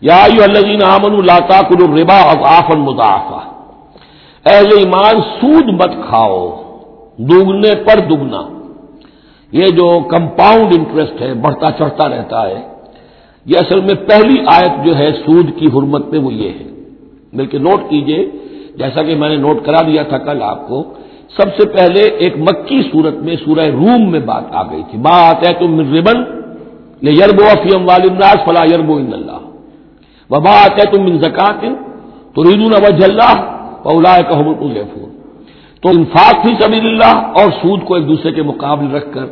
یا الذین آمنوا لا تاکلوا الربا اضعافا مضاعفا۔ اہل ایمان، سود مت کھاؤ دوگنے پر دگنا۔ یہ جو کمپاؤنڈ انٹرسٹ ہے، بڑھتا چڑھتا رہتا ہے۔ یہ اصل میں پہلی آیت جو ہے سود کی حرمت میں وہ یہ ہے۔ بلکہ نوٹ کیجیے، جیسا کہ میں نے نوٹ کرا دیا تھا کل آپ کو، سب سے پہلے ایک مکی صورت میں سورہ روم میں بات آ گئی تھی۔ بات ہے تم ربن یربو افیم والمراج فلاح یربو ان اللہ. وبا آتے تم من زکات تو ریدون وجہ اللہ اولا تو انفاق فی سبیل اللہ اور سود کو ایک دوسرے کے مقابلے رکھ کر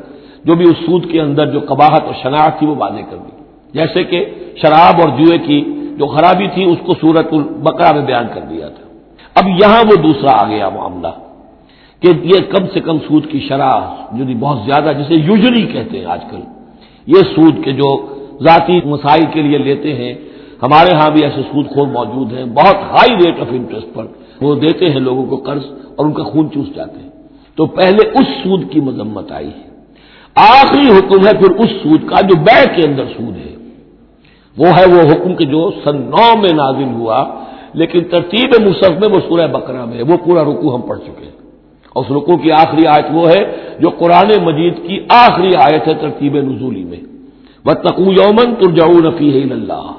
جو بھی اس سود کے اندر جو قباحت اور شناخت تھی وہ واضح کر دی. جیسے کہ شراب اور جوئے کی جو خرابی تھی اس کو سورت البقرہ میں بیان کر دیا تھا. اب یہاں وہ دوسرا آ گیا معاملہ کہ یہ کم سے کم سود کی شرح جو بہت زیادہ جسے یوزلی کہتے ہیں آج کل یہ سود کے جو ذاتی مسائل کے لیے لیتے ہیں، ہمارے ہاں بھی ایسے سود خور موجود ہیں، بہت ہائی ریٹ آف انٹرسٹ پر وہ دیتے ہیں لوگوں کو قرض اور ان کا خون چوس جاتے ہیں۔ تو پہلے اس سود کی مذمت آئی ہے۔ آخری حکم ہے پھر اس سود کا جو بے کے اندر سود ہے۔ وہ ہے وہ حکم کہ جو سن نو میں نازل ہوا، لیکن ترتیب مصحف میں وہ سورہ بکرا میں وہ پورا رکو ہم پڑھ چکے ہیں۔ اور اس رکو کی آخری آیت وہ ہے جو قرآن مجید کی آخری آیت ہے ترتیب نزولی میں۔ وہ تقو یومن ترجاؤ نفی اللہ۔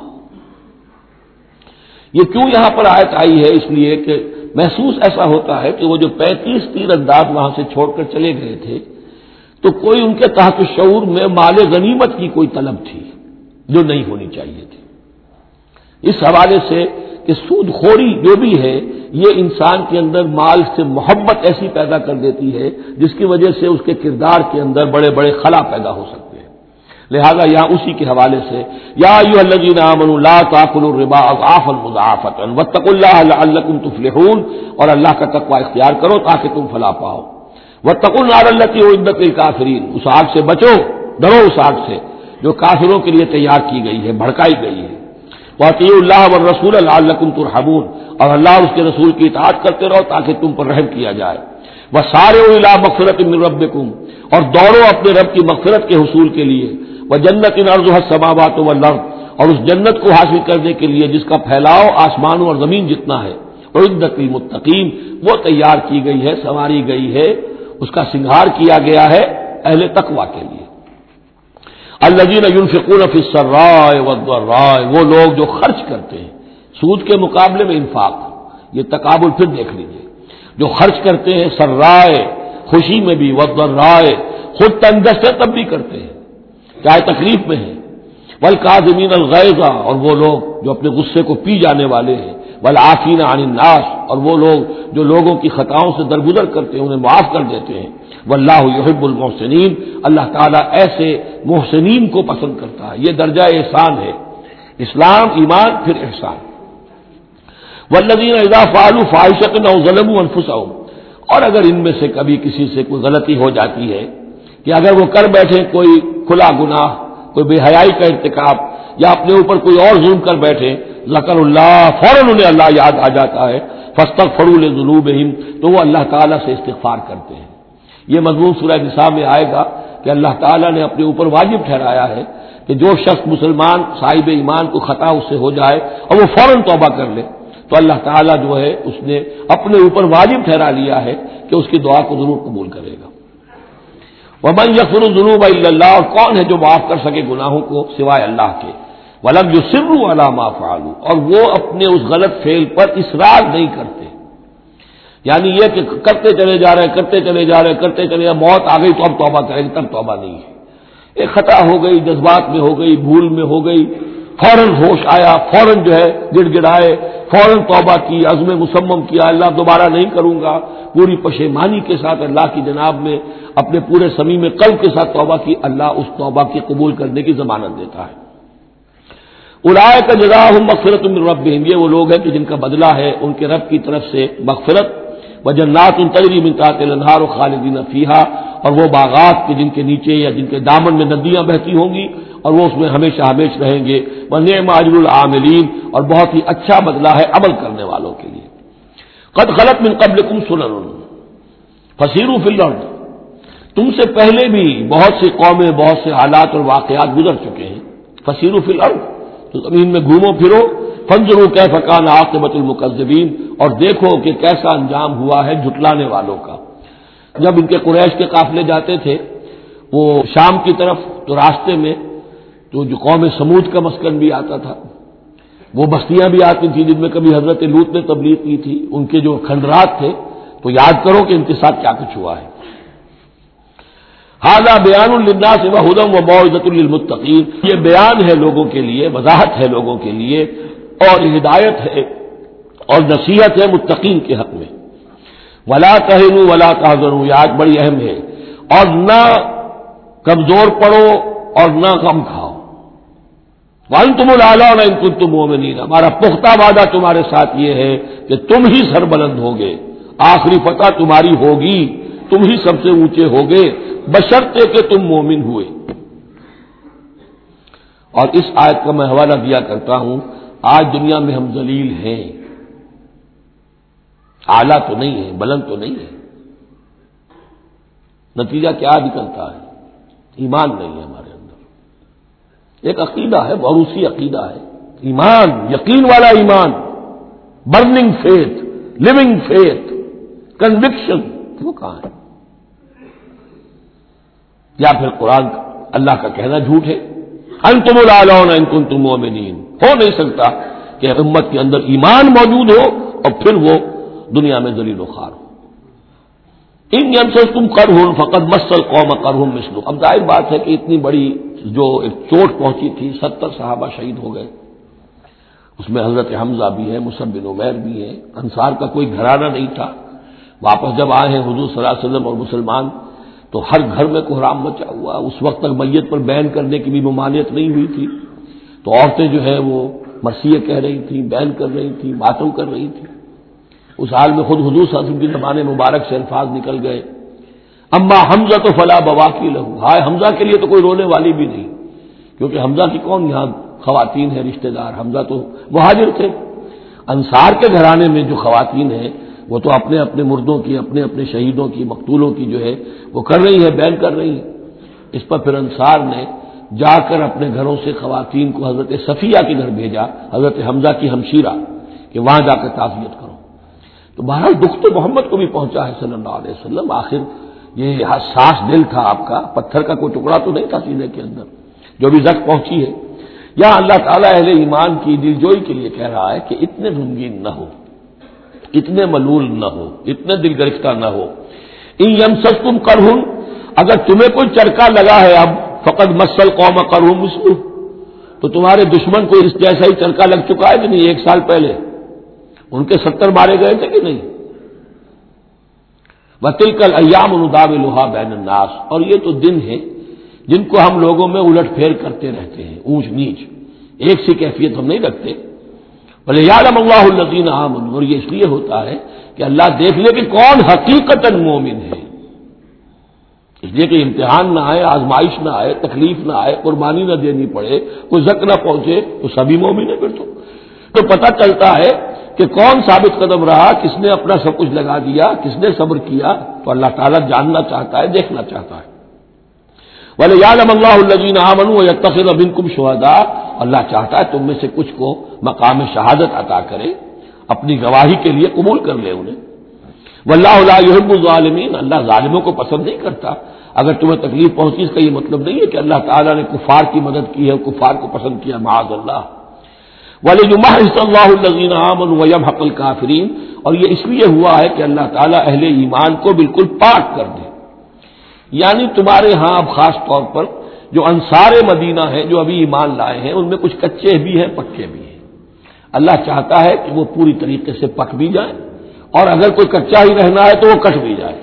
یہ کیوں یہاں پر آیت آئی ہے؟ اس لیے کہ محسوس ایسا ہوتا ہے کہ وہ جو پینتیس تیر انداز وہاں سے چھوڑ کر چلے گئے تھے، تو کوئی ان کے تحت شعور میں مال غنیمت کی کوئی طلب تھی جو نہیں ہونی چاہیے تھی۔ اس حوالے سے کہ سود خوری جو بھی ہے، یہ انسان کے اندر مال سے محبت ایسی پیدا کر دیتی ہے، جس کی وجہ سے اس کے کردار کے اندر بڑے بڑے خلا پیدا ہو سکتے ہیں۔ لہذا یہاں اسی کے حوالے سے، یا اللہ تفلحون، اور اللہ کا تقوی اختیار کرو تاکہ تم فلا پاؤ۔ وہ تقل اللہ کی عدت کافرین اس آگ سے بچو، ڈرو اس آگ سے، جو کافروں کے لیے تیار کی گئی ہے، بھڑکائی گئی ہے۔ وہ اللہ و رسول اللہ ترحمون اور اللہ اس کے رسول کی اطاعت کرتے رہو تاکہ تم پر رحم کیا جائے۔ وہ سارے اللہ مغفرت رب اور دوڑو اپنے رب کی مغفرت کے حصول کے لیے۔ وہ جنت ان عرض سماوات و لفظ اور اس جنت کو حاصل کرنے کے لیے جس کا پھیلاؤ آسمانوں اور زمین جتنا ہے۔ عدت المتقین وہ تیار کی گئی ہے، سنواری گئی ہے۔ اس کا سنگھار کیا گیا ہے اہل تقوا کے لیے۔ الجین فکون فصر رائے رائے وہ لوگ جو خرچ کرتے ہیں، سود کے مقابلے میں انفاق، یہ تقابل پھر دیکھ لیجیے جو خرچ کرتے ہیں سر رائے خوشی میں بھی ودر رائے خود تندست ہے تب بھی کرتے ہیں۔ چاہے تکلیف میں ہے بل کا زمین الغیزہ اور وہ لوگ جو اپنے غصے کو پی جانے والے ہیں۔ بل آفین عن الناس، اور وہ لوگ جو لوگوں کی خطاؤں سے درگزر کرتے ہیں، انہیں معاف کر دیتے ہیں۔ وہ اللہ یحب المحسنین۔ اللہ تعالیٰ ایسے محسنین کو پسند کرتا ہے۔ یہ درجہ احسان ہے۔ اسلام، ایمان، پھر احسان۔ ولدین اضا فعلو فائشت نہ ظلم اور اگر ان میں سے کبھی کسی سے کوئی غلطی ہو جاتی ہے کہ اگر وہ کر بیٹھے کوئی کھلا گناہ، کوئی بے حیائی کا ارتکاب یا اپنے اوپر کوئی اور ظلم کر بیٹھے، ذکر اللہ، فوراً انہیں اللہ یاد آ جاتا ہے۔ فستق فرول جنوب تو وہ اللہ تعالیٰ سے استغفار کرتے ہیں۔ یہ مضمون سورہ نصاب میں آئے گا کہ اللہ تعالیٰ نے اپنے اوپر واجب ٹھہرایا ہے کہ جو شخص مسلمان صاحب ایمان کو خطا اس سے ہو جائے اور وہ فوراً توبہ کر لے، تو اللہ تعالیٰ جو ہے اس نے اپنے اوپر واجب ٹھہرا لیا ہے کہ اس کی دعا کو ضرور قبول کرے گا۔ وہ من یقر الجنوب اللہ اور کون ہے جو معاف کر سکے گناہوں کو سوائے اللہ کے؟ ولم جو سر علامہ فعالو اور وہ اپنے اس غلط فیل پر اصرار نہیں کرتے۔ یعنی یہ کہ کرتے چلے جا رہے کرتے چلے جا رہے کرتے چلے جا موت آ گئی تو اب توبہ کریں گے، تب توبہ نہیں ہے۔ ایک خطا ہو گئی، جذبات میں ہو گئی، بھول میں ہو گئی، فوراً ہوش آیا، فوراً جو ہے گڑ گڑائے، فوراً توبہ کی، عزم مسمم کیا، اللہ دوبارہ نہیں کروں گا۔ پوری پشیمانی کے ساتھ اللہ کی جناب میں، اپنے پورے سمی میں قلب کے ساتھ توبہ کی، اللہ اس توبہ کی قبول کرنے کی ضمانت دیتا ہے۔ ارائے کا جگہ ہوں مغفرت رب یہ وہ لوگ ہیں کہ جن کا بدلہ ہے، ان کے رب کی طرف سے مغفرت و جنات ان تجری منتاط لنہار و خالدین فیحا اور وہ باغات کے جن کے نیچے یا جن کے دامن میں ندیاں بہتی ہوں گی، اور وہ اس میں ہمیشہ ہمیش رہیں گے۔ وہ نعم عجر العاملین اور بہت ہی اچھا بدلہ ہے عمل کرنے والوں کے لیے۔ قد غلط من قبل کم سنن فصیر فل تم سے پہلے بھی بہت سی قومیں، بہت سے حالات اور واقعات گزر چکے ہیں۔ فصیر فل تو زمین میں گھومو پھرو۔ فنزرو کہ فقان عاقبت المقذبین اور دیکھو کہ کیسا انجام ہوا ہے جھٹلانے والوں کا۔ جب ان کے قریش کے قافلے جاتے تھے، وہ شام کی طرف تو راستے میں تو جو قوم سمود کا مسکن بھی آتا تھا، وہ بستیاں بھی آتی تھیں جن میں کبھی حضرت لوت نے تبلیغ کی تھی۔ ان کے جو کھنڈرات تھے، تو یاد کرو کہ ان کے ساتھ کیا کچھ ہوا ہے۔ ہاضا بیان الدا سے وہ ہدم و معزت المتقین یہ بیان ہے لوگوں کے لیے، وضاحت ہے لوگوں کے لیے۔ اور ہدایت ہے اور نصیحت ہے متقین کے حق میں۔ ولا کہن ولا کہذر یہ آج بڑی اہم ہے۔ اور نہ کمزور پڑو اور نہ کم کھاؤ۔ ون تم الالا نہ ان تم مومنین ہمارا پختہ وعدہ تمہارے ساتھ یہ ہے کہ تم ہی سر بلند ہوگے۔ آخری فتح تمہاری ہوگی، تم ہی سب سے اونچے ہوگے۔ بشرتے کہ تم مومن ہوئے۔ اور اس آیت کا میں حوالہ دیا کرتا ہوں۔ آج دنیا میں ہم ذلیل ہیں۔ آلہ تو نہیں ہے، بلند تو نہیں ہے۔ نتیجہ کیا نکلتا ہے؟ ایمان نہیں ہے ہمارے اندر۔ ایک عقیدہ ہے بروسی عقیدہ ہے۔ ایمان، یقین والا ایمان۔ Burning faith living faith. Conviction, وہ کہاں ہے؟ یا پھر قرآن اللہ کا کہنا جھوٹ ہے۔ ان تم ان کن تم مومنین۔ ہو نہیں سکتا کہ امت کے اندر ایمان موجود ہو اور پھر وہ دنیا میں دلیل و خار ہو۔ ان یم سے تم کر ہوں فقط مسل قوم کر ہوں مسلو اب ظاہر بات ہے کہ اتنی بڑی جو ایک چوٹ پہنچی تھی، ستر صحابہ شہید ہو گئے۔ اس میں حضرت حمزہ بھی ہے مصب بن عمیر بھی ہے انصار کا کوئی گھرانہ نہیں تھا۔ واپس جب آئے ہیں حضور صلی اللہ علیہ وسلم اور مسلمان تو ہر گھر میں کوحرام مچا ہوا اس وقت تک میت پر بین کرنے کی بھی ممانعت نہیں ہوئی تھی۔ تو عورتیں جو ہے وہ مرثیے کہہ رہی تھیں، بین کر رہی تھیں، باتوں کر رہی تھیں۔ اس حال میں خود حضور صلی کی زبان مبارک سے الفاظ نکل گئے۔ اما حمزہ تو فلاں بوا کی لہو۔ ہائے، حمزہ کے لیے تو کوئی رونے والی بھی نہیں۔ کیونکہ حمزہ کی کون یہاں خواتین ہے رشتہ دار؟ حمزہ تو وہ حاضر تھے۔ انصار کے گھرانے میں جو خواتین ہیں وہ تو اپنے اپنے مردوں کی، اپنے اپنے شہیدوں کی، مقتولوں کی جو ہے، وہ کر رہی ہے بین کر رہی ہے اس پر پھر انصار نے جا کر اپنے گھروں سے خواتین کو حضرت صفیہ کے گھر بھیجا، حضرت حمزہ کی ہمشیرہ، کہ وہاں جا کر تعزیت کرو۔ تو بہرحال دکھ تو محمد کو بھی پہنچا ہے صلی اللہ علیہ وسلم۔ آخر یہ حساس دل تھا آپ کا، پتھر کا کوئی ٹکڑا تو نہیں تھا سینے کے اندر، جو بھی زخ پہنچی ہے۔ یا اللہ تعالیٰ اہل ایمان کی دل جوئی کے لیے کہہ رہا ہے کہ اتنے رنگین نہ ہو۔ اتنے ملول نہ ہو، اتنے دل گرفتہ نہ ہو۔ ان یم سب تم کر اگر تمہیں کوئی چرکا لگا ہے اب فقط مسل قوم کر ہوں تو تمہارے دشمن کو اس جیسا ہی چرکا لگ چکا ہے کہ نہیں ایک سال پہلے۔ ان کے ستر مارے گئے تھے کہ نہیں؟ بتل کل ایام الداب لوہا بین الناس۔ اور یہ تو دن ہے جن کو ہم لوگوں میں الٹ پھیر کرتے رہتے ہیں، اونچ نیچ۔ ایک سی کیفیت ہم نہیں رکھتے۔ بولے یاد اللہ الزین عامن اور یہ اس لیے ہوتا ہے کہ اللہ دیکھ لے کہ کون حقیقت مومن ہے۔ اس لیے کہ امتحان نہ آئے، آزمائش نہ آئے، تکلیف نہ آئے، قربانی نہ دینی پڑے، کوئی زک نہ پہنچے، تو سبھی مومن ہے پھر تو۔ تو پتہ چلتا ہے کہ کون ثابت قدم رہا، کس نے اپنا سب کچھ لگا دیا، کس نے صبر کیا، تو اللہ تعالیٰ جاننا چاہتا ہے، دیکھنا چاہتا ہے۔ بولے یاد اللہ الزین عامن یا تخر کم شہدا اللہ چاہتا ہے تم میں سے کچھ کو مقام شہادت عطا کرے، اپنی گواہی کے لیے قبول کر لے انہیں۔ و اللہ یحب الظالمین، اللہ ظالموں کو پسند نہیں کرتا۔ اگر تمہیں تکلیف پہنچی، اس کا یہ مطلب نہیں ہے کہ اللہ تعالیٰ نے کفار کی مدد کی ہے کفار کو پسند کیا، معاذ اللہ۔ ولی اللہ الزین عامن ویم حقل کافرین اور یہ اس لیے ہوا ہے کہ اللہ تعالیٰ اہل ایمان کو بالکل پاک کر دے۔ یعنی تمہارے ہاں اب خاص طور پر جو انصار مدینہ ہیں، جو ابھی ایمان لائے ہیں، ان میں کچھ کچے بھی ہیں، پکے بھی ہیں۔ اللہ چاہتا ہے کہ وہ پوری طریقے سے پک بھی جائیں اور اگر کوئی کچا ہی رہنا ہے تو وہ کٹ بھی جائے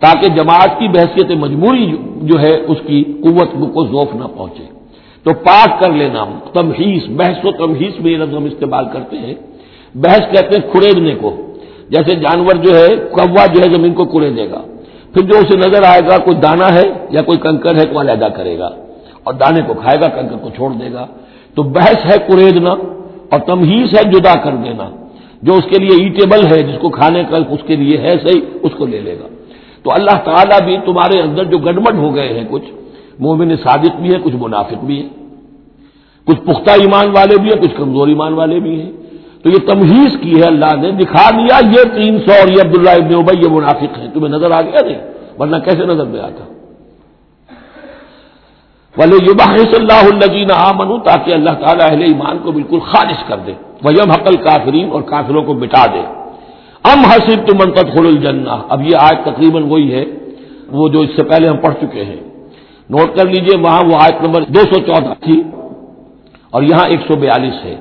تاکہ جماعت کی بحثیت مجبوری جو ہے اس کی قوت کو ذوف نہ پہنچے۔ تو پاک کر لینا، تمہیس، بحث و تمہیس میں یہ لفظ ہم استعمال کرتے ہیں۔ بحث کہتے ہیں کھڑیدنے کو۔ جیسے جانور جو ہے، کوا جو ہے زمین کو کڑے دے گا۔ پھر جو اسے نظر آئے گا، کوئی دانا ہے یا کوئی کنکر ہے تو علیحدہ کرے گا اور دانے کو کھائے گا، کنکر کو چھوڑ دے گا۔ تو بحث ہے کریدنا اور تمہیز ہے جدا کر دینا۔ جو اس کے لیے ایٹیبل ہے، جس کو کھانے کا، اس کے لیے ہے صحیح، اس کو لے لے گا۔ تو اللہ تعالیٰ بھی تمہارے اندر جو گڑبڑ ہو گئے ہیں، کچھ مومن صادق بھی ہے کچھ منافق بھی ہے کچھ پختہ ایمان والے بھی ہیں، کچھ کمزور ایمان والے بھی ہیں۔ تو یہ تمہیز کی ہے اللہ نے۔ دکھا دیا، یہ تین سو اور یہ عبداللہ ابن ابئی یہ منافق ہے تمہیں نظر آ گیا؟ نہیں، ورنہ کیسے نظر میں آتا؟ بولے یہ اللہ الجین آ منو تاکہ اللہ تعالیٰ اہل ایمان کو بالکل خارش کر دے۔ ویم حقل کافرین اور کافروں کو مٹا دے۔ ام حسب تو منتق الجنا اب یہ آج تقریباً وہی ہے۔ وہ جو اس سے پہلے ہم پڑھ چکے ہیں۔ نوٹ کر لیجیے، وہاں وہ آیت نمبر دو سو چودہ تھی۔ اور یہاں ایک سو بیالیس ہے۔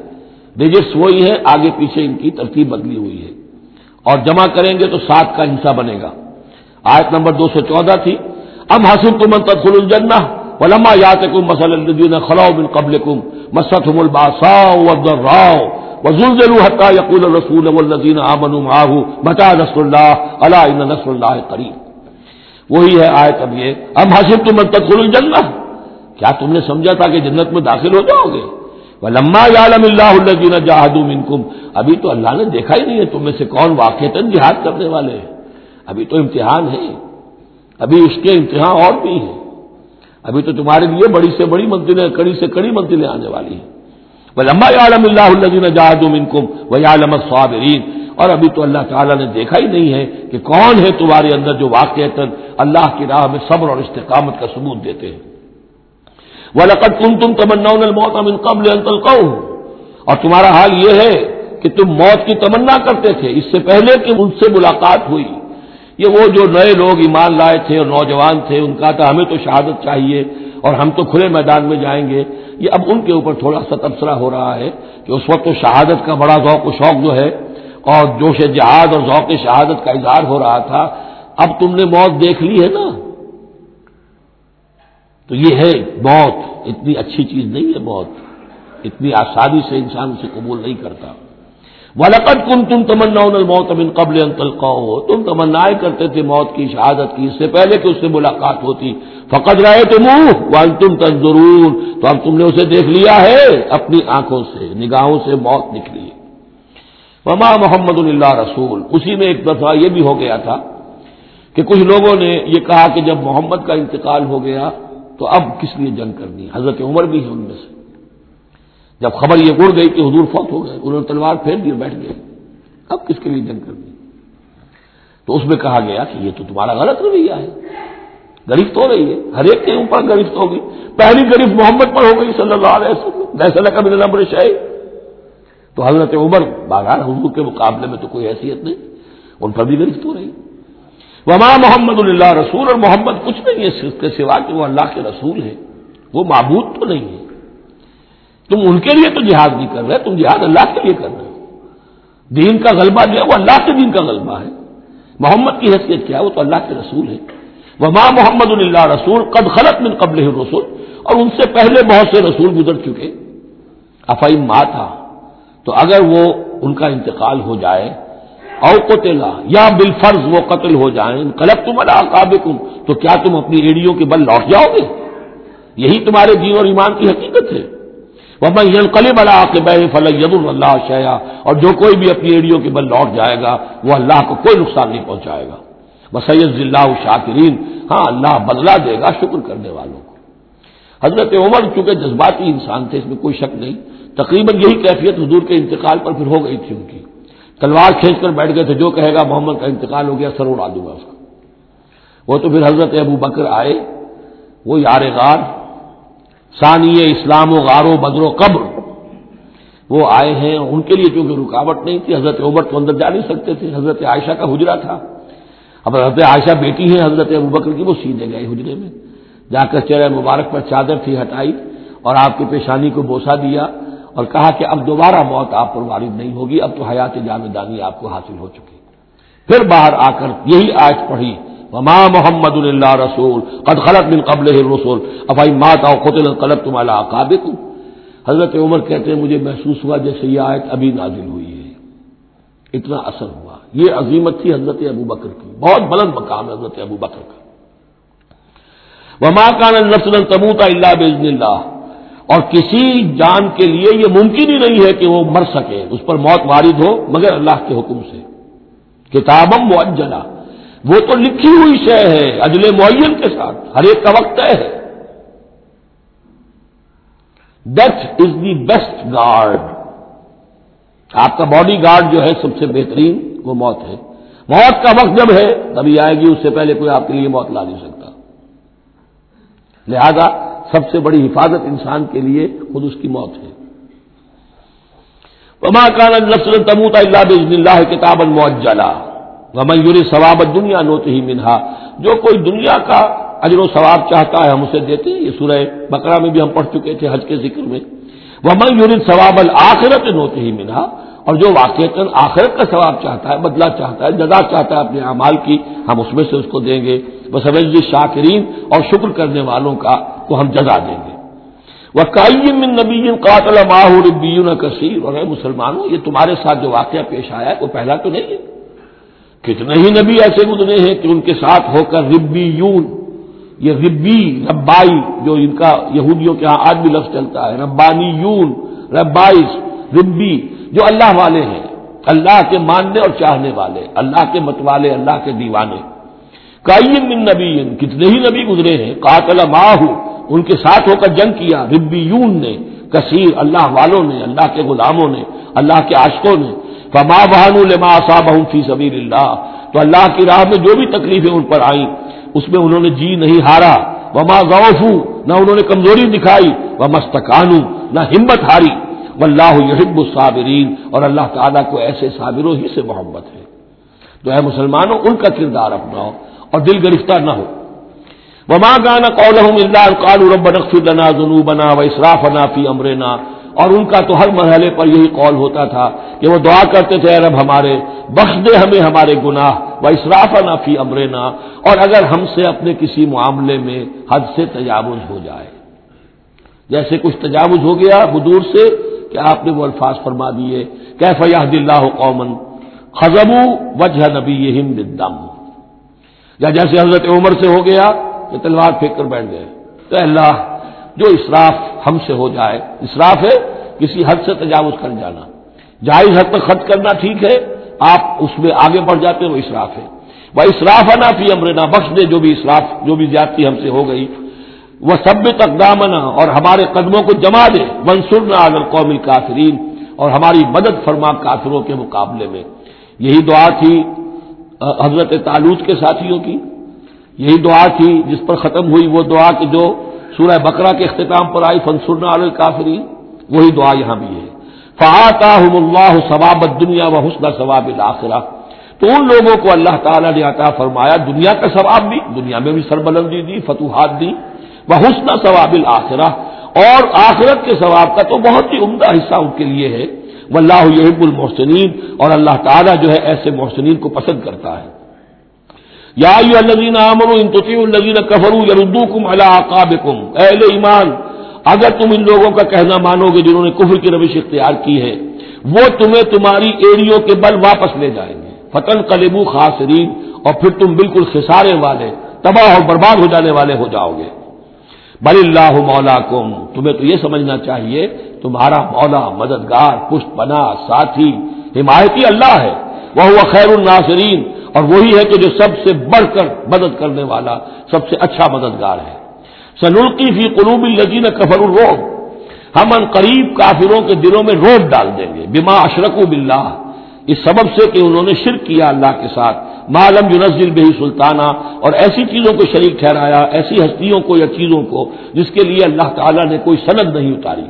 ڈیجٹس وہی ہے، آگے پیچھے ان کی ترتیب بدلی ہوئی ہے۔ اور جمع کریں گے تو سات کا حصہ بنے گا۔ آیت نمبر دو سو چودہ تھی۔ ام حسب تو منتق الجنا ولما یات کم مسل الدین خلاؤ بن قبل کم مسد الباسا راؤ وزول حتہ یقول رسول والذین آمنوا معه متا نصر اللہ؟ اللہ ان نصر اللہ قریب. وہی ہے آیت اب یہ. ام حسب تم تدخل الجنہ؟ کیا تم نے سمجھا تھا کہ جنت میں داخل ہو جاؤ گے؟ ولما یعلم اللہ الذین جاہدوا منکم. ابھی تو اللہ نے دیکھا ہی نہیں ہے تم میں سے کون واقعتا جہاد کرنے والے ہیں. ابھی تو امتحان ہے. ابھی اس کے امتحان اور بھی ہیں. ابھی تو تمہارے لیے بڑی سے بڑی منزلیں، کڑی سے کڑی منزلیں آنے والی ہیں۔ وہ لمبا عالم اللہ الدین جہاد منکم وہ عالم صابرین اور ابھی تو اللہ تعالیٰ نے دیکھا ہی نہیں ہے کہ کون ہے تمہارے اندر جو واقع اللہ کی راہ میں صبر اور استقامت کا ثبوت دیتے ہیں۔ وہ لقت کن تم تمنا الموت امن قبل اور تمہارا حال یہ ہے کہ تم موت کی تمنا کرتے تھے۔ اس سے پہلے کہ ان سے ملاقات ہوئی۔ یہ وہ جو نئے لوگ ایمان لائے تھے اور نوجوان تھے، ان کا تھا ہمیں تو شہادت چاہیے اور ہم تو کھلے میدان میں جائیں گے۔ یہ اب ان کے اوپر تھوڑا سا تبصرہ ہو رہا ہے کہ اس وقت تو شہادت کا بڑا ذوق و شوق جو ہے اور جوش جہاد اور ذوق شہادت کا اظہار ہو رہا تھا، اب تم نے موت دیکھ لی ہے نا؟ تو یہ ہے موت، اتنی اچھی چیز نہیں ہے موت۔ اتنی آسانی سے انسان اسے قبول نہیں کرتا۔ ولقت کن تم تمنا موت امن قبل انتل تم تمنا کرتے تھے موت کی شہادت کی، اس سے پہلے کہ اس سے ملاقات ہوتی. فقط رہے تم ون تم تنظرون. تو اب تم نے اسے دیکھ لیا ہے، اپنی آنکھوں سے، نگاہوں سے موت نکلی. وما محمد اللہ رسول. اسی میں ایک دفعہ یہ بھی ہو گیا تھا کہ کچھ لوگوں نے یہ کہا کہ جب محمد کا انتقال ہو گیا تو اب کس لیے جنگ کرنی؟ حضرت عمر بھی ہے ان میں سے. جب خبر یہ اڑ گئی کہ حضور فوت ہو گئے، انہوں نے تلوار پھیر دی بیٹھ گئے۔ اب کس کے لیے جنگ کرنی تو اس میں کہا گیا کہ یہ تو تمہارا غلط رویہ ہے۔ گرفت ہو رہی ہے۔ ہر ایک کے اوپر گرفت ہوگی۔ پہلی گرفت محمد پر ہو گئی صلی اللہ علیہ وسلم۔ کبھی نمبر شاہی تو حضرت عمر باغار حضور کے مقابلے میں تو کوئی حیثیت نہیں۔ ان پر بھی گرفت ہو رہی وما محمد اللہ رسول اور محمد کچھ نہیں ہے۔ اس کے سوا کہ وہ اللہ کے رسول ہے وہ معبود تو نہیں ہے تم ان کے لیے تو جہاد نہیں کر رہے، تم جہاد اللہ کے لیے کر رہے ہو۔ دین کا غلبہ جو ہے وہ اللہ کے دین کا غلبہ ہے۔ محمد کی حیثیت کیا ہے؟ وہ تو اللہ کے رسول ہے وہ ماں محمد اللہ رسول قد خلط من قبل رسول اور ان سے پہلے بہت سے رسول گزر چکے۔ افعیم ماں تھا۔ تو اگر وہ ان کا انتقال ہو جائے، او قتلا یا بالفرض وہ قتل ہو جائیں کلب تم اللہ تو کیا تم اپنی ایڑیوں کے بل لوٹ جاؤ گے؟ یہی تمہارے دین اور ایمان کی حقیقت ہے۔ وہ میں کلب اللہ کے ید اللہ شیا اور جو کوئی بھی اپنی ایڑیوں کے بل لوٹ جائے گا، وہ اللہ کو کوئی نقصان نہیں پہنچائے گا۔ بس سید اللہ شاکرین ہاں اللہ بدلا دے گا شکر کرنے والوں کو۔ حضرت عمر چونکہ جذباتی انسان تھے، اس میں کوئی شک نہیں، تقریباً یہی کیفیت حضور کے انتقال پر پھر ہو گئی تھی ان کی۔ تلوار کھینچ کر بیٹھ گئے تھے، جو کہے گا محمد کا انتقال ہو گیا، سر اڑا دوں گا اس کو وہ تو پھر حضرت ابو بکر آئے، وہ یار غار ثانی اسلام و غار و بدر و قبر۔ وہ آئے ہیں ان کے لیے چونکہ رکاوٹ نہیں تھی، حضرت عمر تو اندر جا نہیں سکتے تھے، حضرت عائشہ کا حجرا تھا۔ اب حضرت عائشہ بیٹی ہے حضرت ابو بکر کی وہ سیدھے گئے حجرے میں۔ جا کر چہرہ مبارک پر چادر تھی ہٹائی اور آپ کی پیشانی کو بوسا دیا اور کہا کہ اب دوبارہ موت آپ پر وارد نہیں ہوگی، اب تو حیات جامدانی آپ کو حاصل ہو چکی۔ پھر باہر آ کر یہی آج پڑھی۔ وما محمد اللہ رسول. قد خلط من قبل رسول افائی مات آؤ قطل قلب تم حضرت عمر کہتے ہیں، مجھے محسوس ہوا جیسے یہ آیت ابھی نازل ہوئی ہے۔ اتنا اثر ہوا۔ یہ عظیمت تھی حضرت ابو بکر کی۔ بہت بلند مقام ہے حضرت ابو بکر کا۔ وما کان نسل تبوتا اللہ بزن اللہ۔ اور کسی جان کے لیے یہ ممکن ہی نہیں ہے کہ وہ مر سکے۔ اس پر موت وارد ہو، مگر اللہ کے حکم سے۔ کتابم معجلہ وہ تو لکھی ہوئی شے ہے اجل معین کے ساتھ، ہر ایک کا وقت ہے۔ Death is the best guard آپ کا باڈی گارڈ جو ہے سب سے بہترین، وہ موت ہے۔ موت کا وقت جب ہے تبھی آئے گی، اس سے پہلے کوئی آپ کے لیے موت لا نہیں سکتا۔ لہذا سب سے بڑی حفاظت انسان کے لیے خود اس کی موت ہے۔ وما کان نسل تموت اللہ بزن اللہ کتاب المعجلا ومن یوری ثواب دنیا نوت ہی منہا۔ جو کوئی دنیا کا اجر و ثواب چاہتا ہے ہم اسے دیتے ہیں۔ یہ سورہ بکرا میں بھی ہم پڑھ چکے تھے حج کے ذکر میں۔ ومن یوری ثواب الآخرت نوت ہی منہا۔ اور جو واقع آخرت کا ثواب چاہتا ہے، بدلہ چاہتا ہے، جزا چاہتا ہے اپنے اعمال کی، ہم اس میں سے اس کو دیں گے۔ بس شاکرین اور شکر کرنے والوں کا کو ہم جزا دیں گے۔ وہ قائم نبی قاتل ماہور کثیر۔ اور مسلمانوں، یہ تمہارے ساتھ جو واقعہ پیش آیا ہے، وہ پہلا تو نہیں ہے۔ کتنے ہی نبی ایسے گزرے ہیں کہ ان کے ساتھ ہو کر ربی یون یہ ربی، ربائی، جو ان کا یہودیوں کے ہاں آج بھی لفظ چلتا ہے ربانی یون ربائش ربی، جو اللہ والے ہیں، اللہ کے ماننے اور چاہنے والے، اللہ کے متوالے، اللہ کے دیوانے۔ کئی من نبی کتنے ہی نبی گزرے ہیں، قاتل ماہ ان کے ساتھ ہو کر جنگ کیا ربی یون نے، کثیر، اللہ والوں نے، اللہ کے غلاموں نے، اللہ کے عاشقوں نے فما بہان الما صاحب فی سبیر اللہ تو اللہ کی راہ میں جو بھی تکلیفیں ان پر آئیں، اس میں انہوں نے جی نہیں ہارا۔ وما غوف نہ انہوں نے کمزوری دکھائی۔ وہ مستقانو نہ ہمت ہاری۔ واللہ یحب الصابرین اور اللہ تعالیٰ کو ایسے صابروں ہی سے محبت ہے۔ تو اے مسلمانوں، ان کا کردار اپناؤ اور دل گرفتہ نہ ہو۔ وما گانا قول رب لنا ذنوبنا و اسرافنا فی امرنا اور ان کا تو ہر مرحلے پر یہی قول ہوتا تھا کہ وہ دعا کرتے تھے رب ہمارے، بخش دے ہمیں ہمارے گناہ و اسرافنا فی امرنا، اور اگر ہم سے اپنے کسی معاملے میں حد سے تجاوز ہو جائے۔ جیسے کچھ تجاوز ہو گیا بدور سے کہ آپ نے وہ الفاظ فرما دیے کہ فیاح اللہ قومن خزبو وجہ نبی دم یا جیسے حضرت عمر سے ہو گیا کہ تلوار پھینک کر بیٹھ گئے تو اللہ، جو اسراف ہم سے ہو جائے، اسراف ہے کسی حد سے تجاوز کر جانا۔ جائز حد تک خرچ کرنا ٹھیک ہے، آپ اس میں آگے بڑھ جاتے ہیں، وہ اسراف ہے۔ وہ اسراف ہے نا امرنا، بخش دے جو بھی اسراف، جو بھی زیادتی ہم سے ہو گئی۔ وہ سب اقدامنا، اور ہمارے قدموں کو جما دے۔ منصور اگر قومی کافرین اور ہماری مدد فرما کافروں کے مقابلے میں۔ یہی دعا تھی حضرت تعلق کے ساتھیوں کی۔ یہی دعا تھی، جس پر ختم ہوئی وہ دعا کہ جو سورہ بکرا کے اختتام پر آئی فنسرنا کافرین وہی دعا یہاں بھی ہے۔ فعتا اللہ ثواب دنیا و حسن ثواب الآخرہ تو ان لوگوں کو اللہ تعالیٰ نے عطا فرمایا، دنیا کا ثواب بھی، دنیا میں بھی سربلندی دی، فتوحات دی وہ حسن ثواب الآخرہ۔ اور آخرت کے ثواب کا تو بہت ہی عمدہ حصہ ان کے لیے ہے۔ واللہ یحب المحسنین اور اللہ تعالیٰ جو ہے ایسے محسنین کو پسند کرتا ہے۔ یا الذین آمنوا ان تطیعوا الذین کفروا یردوکم علی عقابکم۔ اہل ایمان اگر تم ان لوگوں کا کہنا مانو گے جنہوں نے کفر کی روش اختیار کی ہے، وہ تمہیں تمہاری ایڑیوں کے بل واپس لے جائیں گے۔ فتن قلبو خاصرین اور پھر تم بالکل خسارے والے، تباہ اور برباد ہو جانے والے ہو جاؤ گے۔ بل اللہ مولا کم تمہیں تو یہ سمجھنا چاہیے، تمہارا مولا، مددگار، پشت بنا ساتھی، حمایتی اللہ ہے۔ وہ خیر الناصرین، اور وہی ہے کہ جو سب سے بڑھ کر مدد کرنے والا، سب سے اچھا مددگار ہے۔ سنلقی فی قلوب الجین کفر الروب ہم ان قریب کافروں کے دلوں میں روب ڈال دیں گے۔ بما اشرک باللہ۔ اس سبب سے کہ انہوں نے شرک کیا اللہ کے ساتھ۔ معلوم یونزل بہی سلطانہ اور ایسی چیزوں کو شریک ٹھہرایا، ایسی ہستیوں کو یا چیزوں کو جس کے لیے اللہ تعالیٰ نے کوئی سند نہیں اتاری۔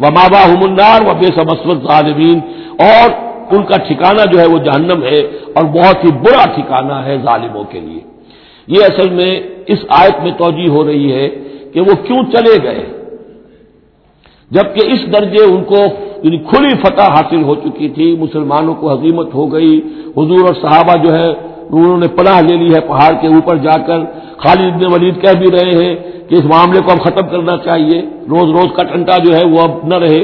وہ مابا منار و بے سمسوت ظالمین اور ان کا ٹھکانہ جو ہے وہ جہنم ہے۔ اور بہت ہی برا ٹھکانہ ہے ظالموں کے لیے۔ یہ اصل میں اس آیت میں توجہ ہو رہی ہے کہ وہ کیوں چلے گئے؟ جبکہ اس درجے ان کو یعنی کھلی فتح حاصل ہو چکی تھی، مسلمانوں کو حضیمت ہو گئی۔ حضور اور صحابہ جو ہے، انہوں نے پناہ لے لی ہے پہاڑ کے اوپر جا کر۔ خالد ابن ولید کہہ بھی رہے ہیں کہ اس معاملے کو اب ختم کرنا چاہیے۔ روز روز کا ٹنٹا جو ہے وہ اب نہ رہے۔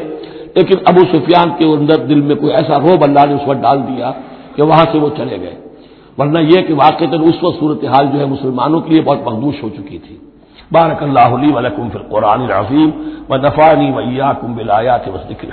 لیکن ابو سفیان کے اندر دل میں کوئی ایسا روب اللہ نے اس وقت ڈال دیا کہ وہاں سے وہ چلے گئے۔ ورنہ یہ کہ واقع اس وقت صورتحال جو ہے مسلمانوں کے لیے بہت مخدوش ہو چکی تھی۔ بارک اللہ علی ولکم فی القرآن العظیم و دفاع میاں کم بلایا تھے بس دکھ